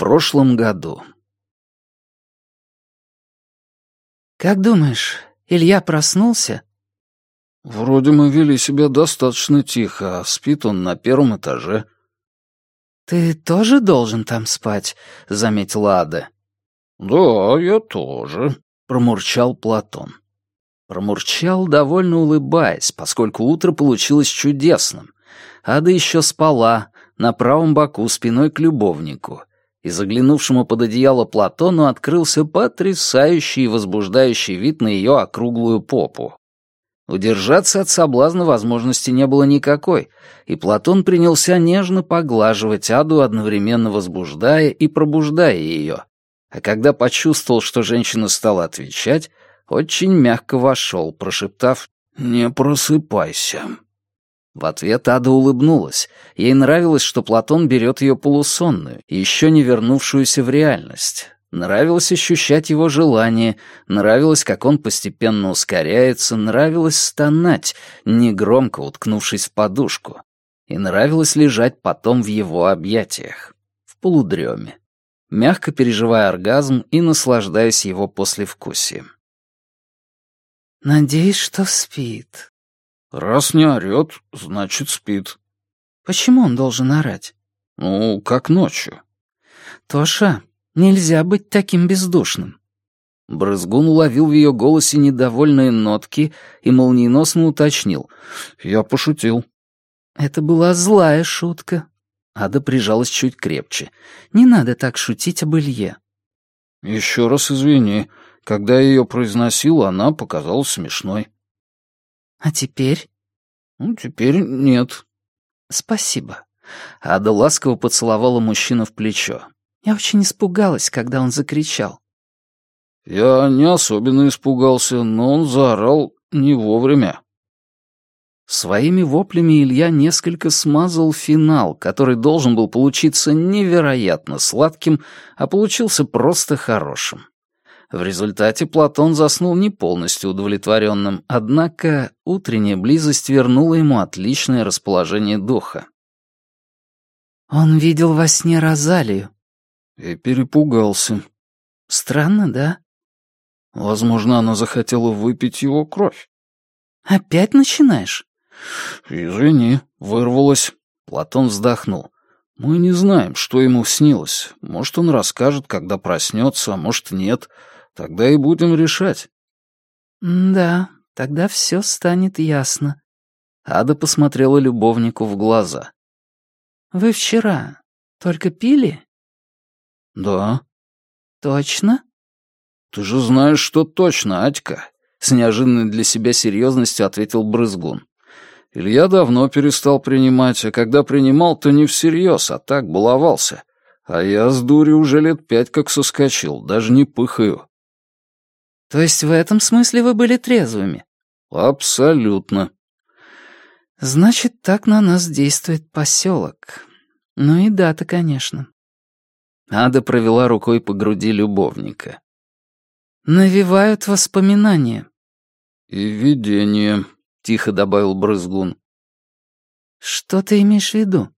прошлом году. «Как думаешь, Илья проснулся?» «Вроде мы вели себя достаточно тихо, а спит он на первом этаже». «Ты тоже должен там спать?» — заметила Ада. «Да, я тоже», — промурчал Платон. Промурчал, довольно улыбаясь, поскольку утро получилось чудесным. Ада еще спала, на правом боку, спиной к любовнику, и заглянувшему под одеяло Платону открылся потрясающий и возбуждающий вид на ее округлую попу. Удержаться от соблазна возможности не было никакой, и Платон принялся нежно поглаживать Аду, одновременно возбуждая и пробуждая ее. А когда почувствовал, что женщина стала отвечать, очень мягко вошел, прошептав «Не просыпайся». В ответ Ада улыбнулась. Ей нравилось, что Платон берет ее полусонную, еще не вернувшуюся в реальность. Нравилось ощущать его желание, нравилось, как он постепенно ускоряется, нравилось стонать, негромко уткнувшись в подушку. И нравилось лежать потом в его объятиях, в полудреме, мягко переживая оргазм и наслаждаясь его послевкусием. «Надеюсь, что спит», «Раз не орёт, значит, спит». «Почему он должен орать?» «Ну, как ночью». «Тоша, нельзя быть таким бездушным». Брызгун уловил в ее голосе недовольные нотки и молниеносно уточнил. «Я пошутил». «Это была злая шутка». Ада прижалась чуть крепче. «Не надо так шутить об Илье». «Еще раз извини. Когда я ее произносил, она показалась смешной». А теперь? Ну, теперь нет. Спасибо. Ада ласково поцеловала мужчину в плечо. Я очень испугалась, когда он закричал. Я не особенно испугался, но он заорал не вовремя. Своими воплями Илья несколько смазал финал, который должен был получиться невероятно сладким, а получился просто хорошим. В результате Платон заснул не полностью удовлетворенным, однако утренняя близость вернула ему отличное расположение духа. «Он видел во сне Розалию». И перепугался. «Странно, да?» «Возможно, она захотела выпить его кровь». «Опять начинаешь?» «Извини, вырвалась». Платон вздохнул. «Мы не знаем, что ему снилось. Может, он расскажет, когда проснется, а может, нет. Тогда и будем решать». «Да, тогда все станет ясно». Ада посмотрела любовнику в глаза. «Вы вчера только пили?» «Да». «Точно?» «Ты же знаешь, что точно, Атька», — с неожиданной для себя серьезностью ответил Брызгун. «Илья давно перестал принимать, а когда принимал, то не всерьез, а так баловался. А я с дури уже лет пять как соскочил, даже не пыхаю. То есть в этом смысле вы были трезвыми? Абсолютно. Значит, так на нас действует поселок. Ну и дата, конечно. Ада провела рукой по груди любовника. Навевают воспоминания. И видение, тихо добавил Брызгун. Что ты имеешь в виду?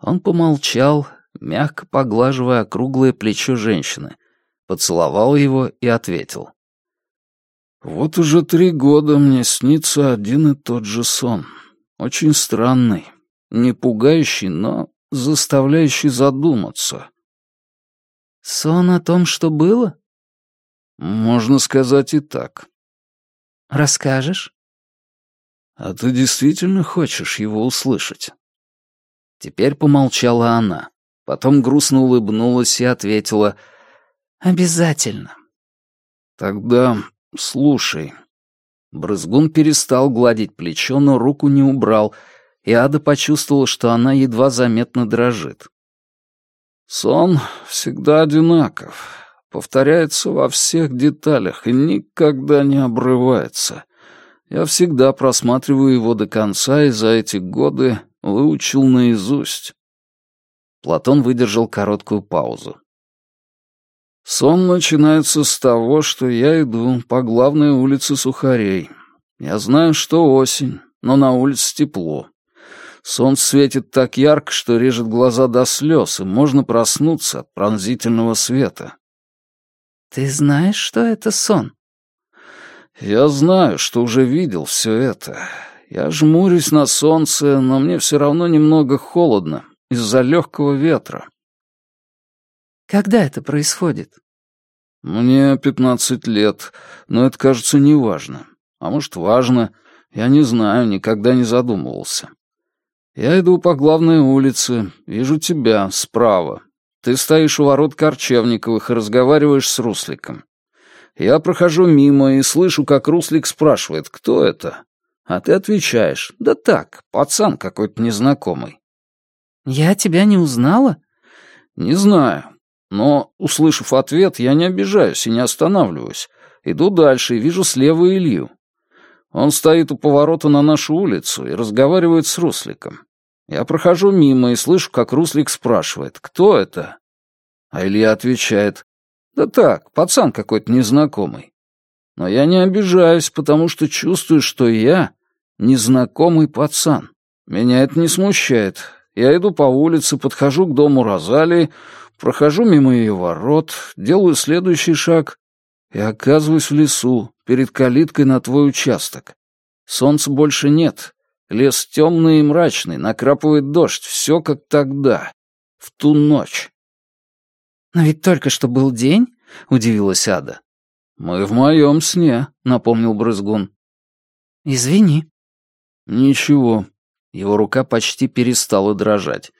Он помолчал, мягко поглаживая округлое плечо женщины, поцеловал его и ответил. «Вот уже три года мне снится один и тот же сон. Очень странный, не пугающий, но заставляющий задуматься». «Сон о том, что было?» «Можно сказать и так». «Расскажешь?» «А ты действительно хочешь его услышать?» Теперь помолчала она, потом грустно улыбнулась и ответила — «Обязательно». «Тогда слушай». Брызгун перестал гладить плечо, но руку не убрал, и Ада почувствовала, что она едва заметно дрожит. «Сон всегда одинаков, повторяется во всех деталях и никогда не обрывается. Я всегда просматриваю его до конца и за эти годы выучил наизусть». Платон выдержал короткую паузу. Сон начинается с того, что я иду по главной улице Сухарей. Я знаю, что осень, но на улице тепло. Солнце светит так ярко, что режет глаза до слез, и можно проснуться от пронзительного света. «Ты знаешь, что это сон?» «Я знаю, что уже видел все это. Я жмурюсь на солнце, но мне все равно немного холодно из-за легкого ветра». «Когда это происходит?» «Мне пятнадцать лет, но это, кажется, неважно. А может, важно. Я не знаю, никогда не задумывался. Я иду по главной улице, вижу тебя справа, ты стоишь у ворот Корчевниковых и разговариваешь с Русликом. Я прохожу мимо и слышу, как Руслик спрашивает, кто это? А ты отвечаешь, да так, пацан какой-то незнакомый. Я тебя не узнала? Не знаю. Но, услышав ответ, я не обижаюсь и не останавливаюсь. Иду дальше и вижу слева Илью. Он стоит у поворота на нашу улицу и разговаривает с Русликом. Я прохожу мимо и слышу, как Руслик спрашивает, кто это? А Илья отвечает, да так, пацан какой-то незнакомый. Но я не обижаюсь, потому что чувствую, что я незнакомый пацан. Меня это не смущает. Я иду по улице, подхожу к дому Розалии, прохожу мимо ее ворот, делаю следующий шаг и оказываюсь в лесу, перед калиткой на твой участок. Солнца больше нет, Лес темный и мрачный, накрапывает дождь, все как тогда, в ту ночь. «Но ведь только что был день», — удивилась Ада. «Мы в моем сне», — напомнил Брызгун. «Извини». «Ничего». Его рука почти перестала дрожать.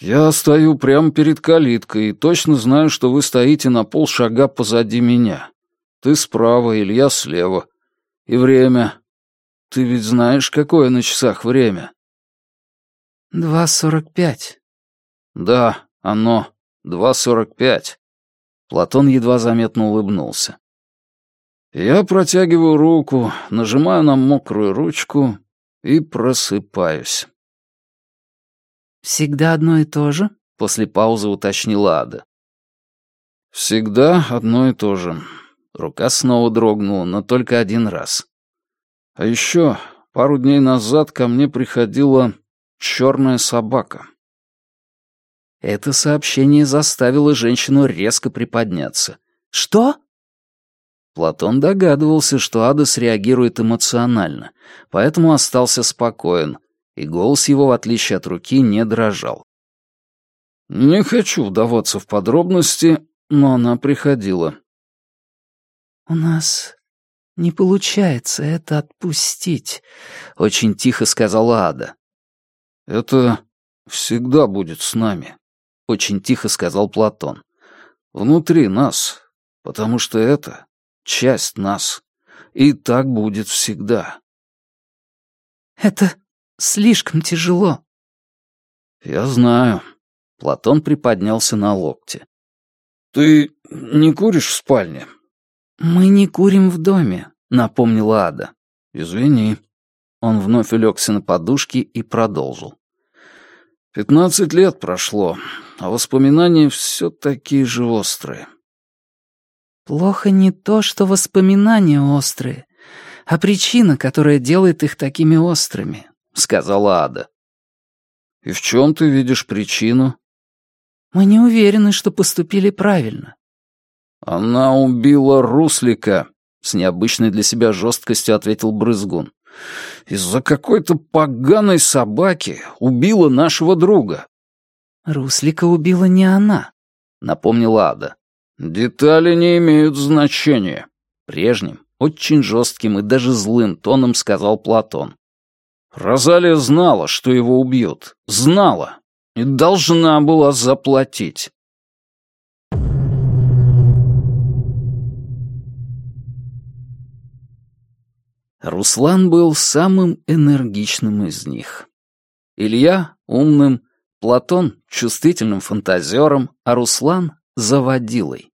«Я стою прямо перед калиткой и точно знаю, что вы стоите на полшага позади меня. Ты справа, Илья слева. И время ты ведь знаешь, какое на часах время?» «Два сорок пять». «Да, оно. Два сорок пять». Платон едва заметно улыбнулся. Я протягиваю руку, нажимаю на мокрую ручку и просыпаюсь. «Всегда одно и то же?» — после паузы уточнила Ада. «Всегда одно и то же». Рука снова дрогнула, но только один раз. А еще пару дней назад ко мне приходила черная собака. Это сообщение заставило женщину резко приподняться. «Что?» Платон догадывался, что Ада среагирует эмоционально, поэтому остался спокоен, и голос его, в отличие от руки, не дрожал. «Не хочу вдаваться в подробности, но она приходила». «У нас «Не получается это отпустить», — очень тихо сказала Ада. «Это всегда будет с нами», — очень тихо сказал Платон. «Внутри нас, потому что это часть нас, и так будет всегда». «Это слишком тяжело». «Я знаю». Платон приподнялся на локте. «Ты не куришь в спальне?» «Мы не курим в доме», — напомнила Ада. «Извини». Он вновь улегся на подушки и продолжил. «Пятнадцать лет прошло, а воспоминания все такие же острые». «Плохо не то, что воспоминания острые, а причина, которая делает их такими острыми», — сказала Ада. «И в чем ты видишь причину?» «Мы не уверены, что поступили правильно. «Она убила Руслика», — с необычной для себя жесткостью ответил Брызгун. «Из-за какой-то поганой собаки убила нашего друга». «Руслика убила не она», — напомнила Ада. «Детали не имеют значения», — прежним, очень жестким и даже злым тоном сказал Платон. «Розалия знала, что его убьют. Знала. И должна была заплатить». Руслан был самым энергичным из них. Илья — умным, Платон — чувствительным фантазером, а Руслан — заводилой.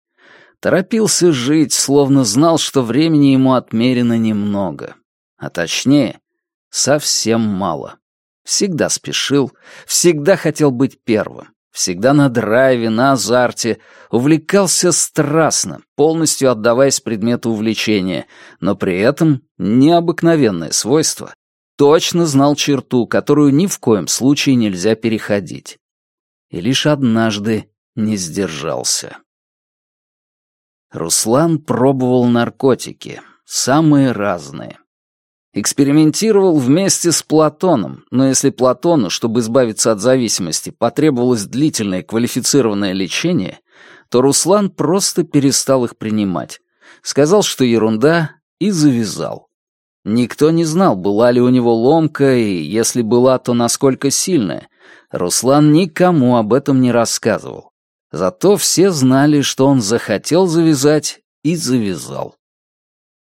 Торопился жить, словно знал, что времени ему отмерено немного. А точнее, совсем мало. Всегда спешил, всегда хотел быть первым всегда на драйве, на азарте, увлекался страстно, полностью отдаваясь предмету увлечения, но при этом необыкновенное свойство точно знал черту, которую ни в коем случае нельзя переходить. И лишь однажды не сдержался. Руслан пробовал наркотики, самые разные. Экспериментировал вместе с Платоном, но если Платону, чтобы избавиться от зависимости, потребовалось длительное квалифицированное лечение, то Руслан просто перестал их принимать. Сказал, что ерунда, и завязал. Никто не знал, была ли у него ломка, и если была, то насколько сильная. Руслан никому об этом не рассказывал. Зато все знали, что он захотел завязать и завязал.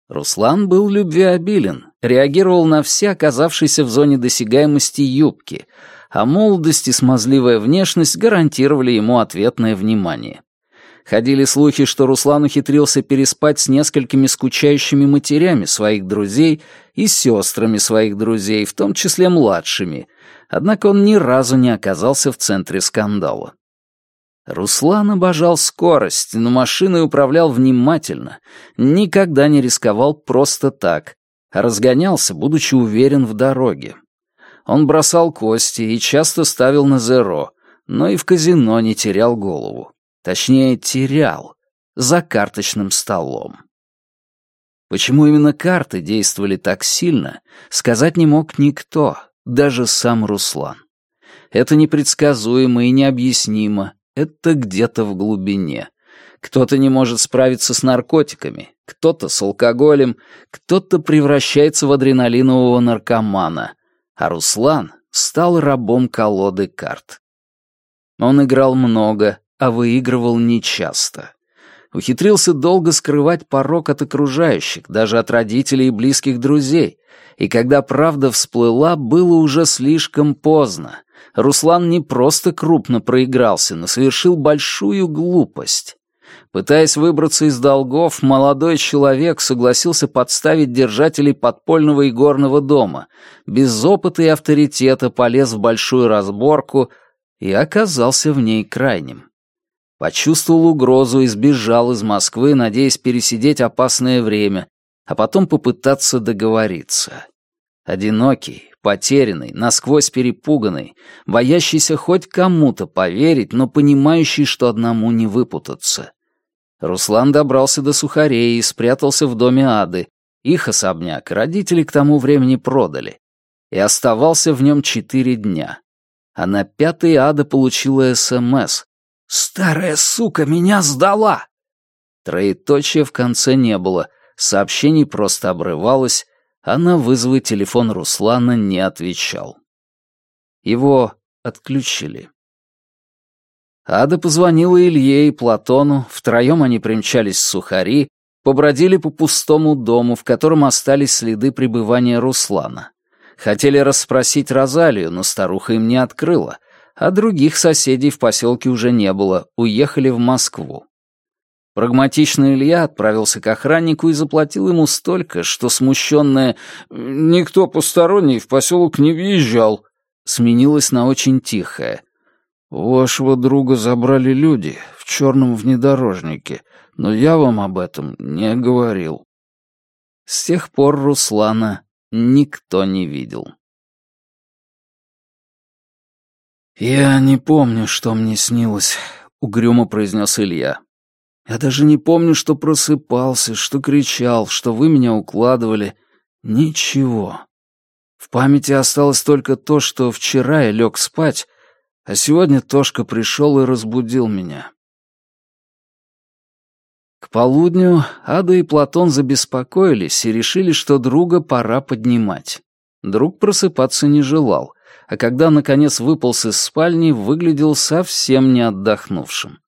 Руслан был любвеобилен, реагировал на все оказавшиеся в зоне досягаемости юбки, а молодость и смазливая внешность гарантировали ему ответное внимание. Ходили слухи, что Руслан ухитрился переспать с несколькими скучающими матерями своих друзей и сестрами своих друзей, в том числе младшими, однако он ни разу не оказался в центре скандала. Руслан обожал скорость, но машиной управлял внимательно, никогда не рисковал просто так, а разгонялся, будучи уверен в дороге. Он бросал кости и часто ставил на зеро, но и в казино не терял голову. Точнее, терял. За карточным столом. Почему именно карты действовали так сильно, сказать не мог никто, даже сам Руслан. Это непредсказуемо и необъяснимо, это где-то в глубине. Кто-то не может справиться с наркотиками, кто-то с алкоголем, кто-то превращается в адреналинового наркомана, а Руслан стал рабом колоды карт. Он играл много, а выигрывал нечасто. Ухитрился долго скрывать порог от окружающих, даже от родителей и близких друзей, и когда правда всплыла, было уже слишком поздно. Руслан не просто крупно проигрался, но совершил большую глупость. Пытаясь выбраться из долгов, молодой человек согласился подставить держателей подпольного и горного дома, без опыта и авторитета полез в большую разборку и оказался в ней крайним. Почувствовал угрозу и сбежал из Москвы, надеясь пересидеть опасное время, а потом попытаться договориться. Одинокий, потерянный, насквозь перепуганный, боящийся хоть кому-то поверить, но понимающий, что одному не выпутаться. Руслан добрался до сухарей и спрятался в доме Ады. Их особняк родители к тому времени продали. И оставался в нем четыре дня. А на пятый Ада получила СМС, «Старая сука меня сдала!» Троеточия в конце не было, сообщений просто обрывалось, а на вызовы телефон Руслана не отвечал. Его отключили. Ада позвонила Илье и Платону, втроем они примчались в Сухари, побродили по пустому дому, в котором остались следы пребывания Руслана. Хотели расспросить Розалию, но старуха им не открыла, а других соседей в поселке уже не было, уехали в Москву. Прагматичный Илья отправился к охраннику и заплатил ему столько, что смущенное «никто посторонний в поселок не въезжал» сменилось на очень тихое. «Вашего друга забрали люди в черном внедорожнике, но я вам об этом не говорил». С тех пор Руслана никто не видел. «Я не помню, что мне снилось», — угрюмо произнес Илья. «Я даже не помню, что просыпался, что кричал, что вы меня укладывали. Ничего. В памяти осталось только то, что вчера я лег спать, а сегодня Тошка пришел и разбудил меня». К полудню Ада и Платон забеспокоились и решили, что друга пора поднимать. Друг просыпаться не желал — а когда, наконец, выполз из спальни, выглядел совсем не отдохнувшим.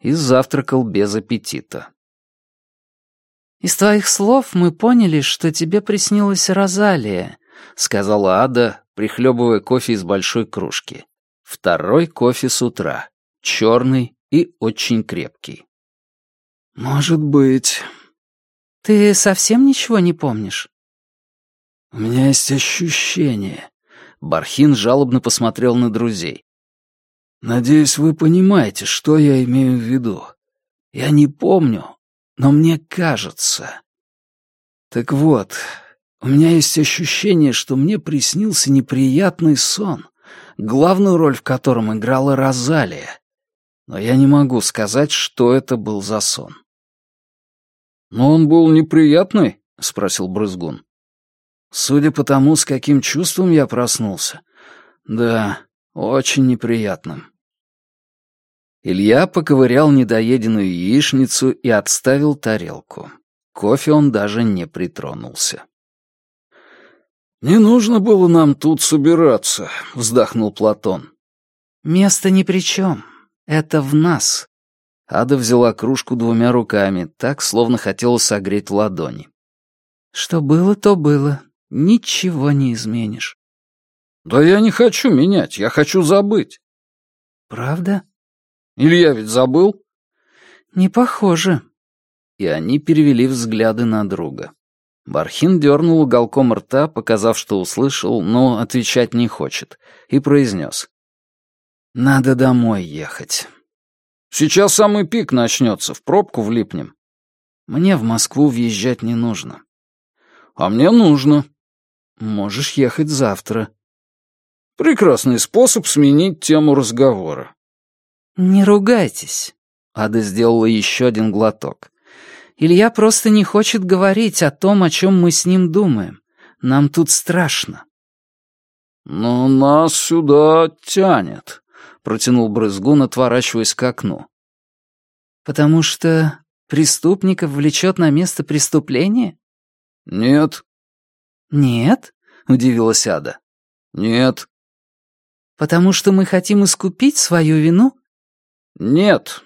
И завтракал без аппетита. «Из твоих слов мы поняли, что тебе приснилась Розалия», — сказала Ада, прихлебывая кофе из большой кружки. Второй кофе с утра. Черный и очень крепкий. «Может быть...» «Ты совсем ничего не помнишь?» «У меня есть ощущение, Бархин жалобно посмотрел на друзей. «Надеюсь, вы понимаете, что я имею в виду. Я не помню, но мне кажется. Так вот, У меня есть ощущение, что мне приснился неприятный сон, главную роль в котором играла Розалия. Но я не могу сказать, что это был за сон. «Но он был неприятный?» — спросил Брызгун. «Судя по тому, с каким чувством я проснулся, да, очень неприятным». Илья поковырял недоеденную яичницу и отставил тарелку. Кофе он даже не притронулся. «Не нужно было нам тут собираться», — вздохнул Платон. «Место ни при чем. Это в нас». Ада взяла кружку двумя руками, так, словно хотела согреть ладони. «Что было, то было. Ничего не изменишь». «Да я не хочу менять, я хочу забыть». «Правда?» «Илья ведь забыл?» «Не похоже». И они перевели взгляды на друга. Бархин дернул уголком рта, показав, что услышал, но отвечать не хочет, и произнес. «Надо домой ехать». «Сейчас самый пик начнется, в пробку влипнем». «Мне в Москву въезжать не нужно». «А мне нужно». «Можешь ехать завтра». «Прекрасный способ сменить тему разговора». «Не ругайтесь». Ада сделала еще один глоток. Илья просто не хочет говорить о том, о чем мы с ним думаем. Нам тут страшно». «Но нас сюда тянет», — протянул Брызгун, отворачиваясь к окну. «Потому что преступников влечет на место преступления?» «Нет». «Нет?» — удивилась Ада. «Нет». «Потому что мы хотим искупить свою вину?» «Нет».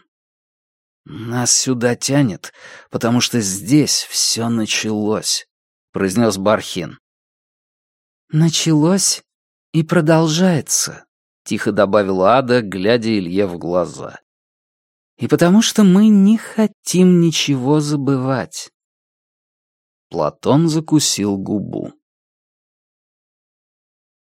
«Нас сюда тянет, потому что здесь все началось», — произнес Бархин. «Началось и продолжается», — тихо добавила Ада, глядя Илье в глаза. «И потому что мы не хотим ничего забывать». Платон закусил губу.